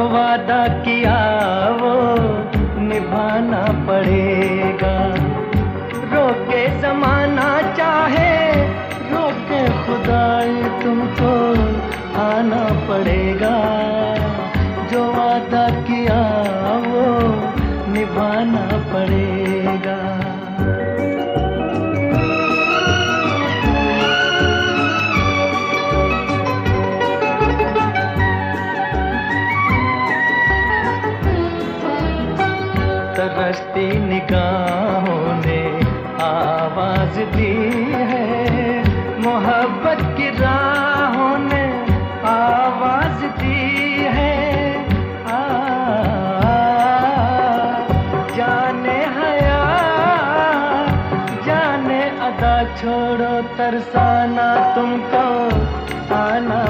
वादा किया वो निभाना पड़ेगा। रोके जमाना चाहे, रोके खुदाए तुमको आना पड़ेगा। जो वादा किया वो निभाना तरसती निगाहों ने आवाज़ दी है। मोहब्बत की राहों ने आवाज़ दी है। आ, जाने हया जाने अदा छोड़ो तरसाना तुमको आना